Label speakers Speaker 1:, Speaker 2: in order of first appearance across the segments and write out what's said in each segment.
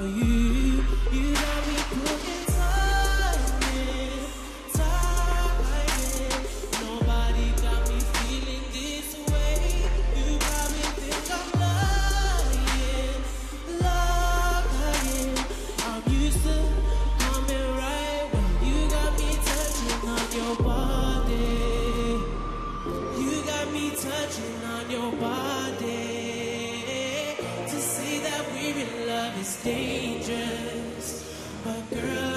Speaker 1: for you. it's dangerous, but girl.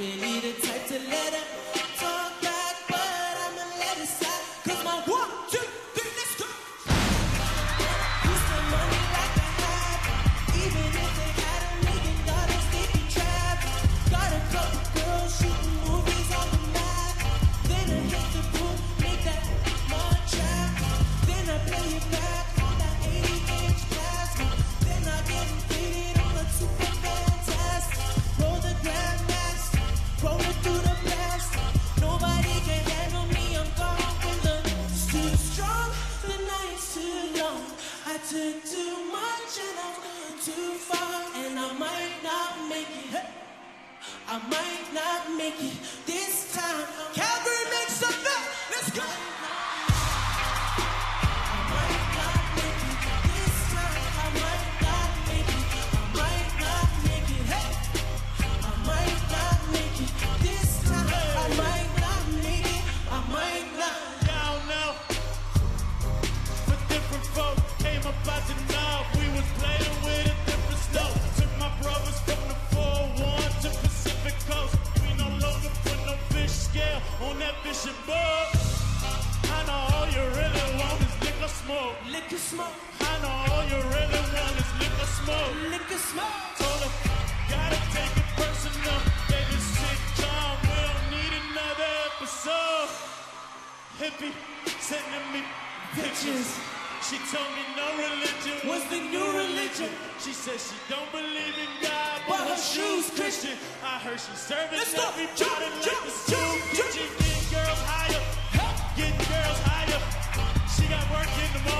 Speaker 1: really the type to let it.
Speaker 2: break. hippie sending me pictures. She told me no religion What's the new religion. She says she don't believe in God, but, but her, her shoes Christian. I heard she's serving
Speaker 1: Let's
Speaker 2: everybody go.
Speaker 1: Jump, like
Speaker 2: a
Speaker 1: stew
Speaker 2: kitchen. Getting girls higher, help getting girls higher. She got work in the morning.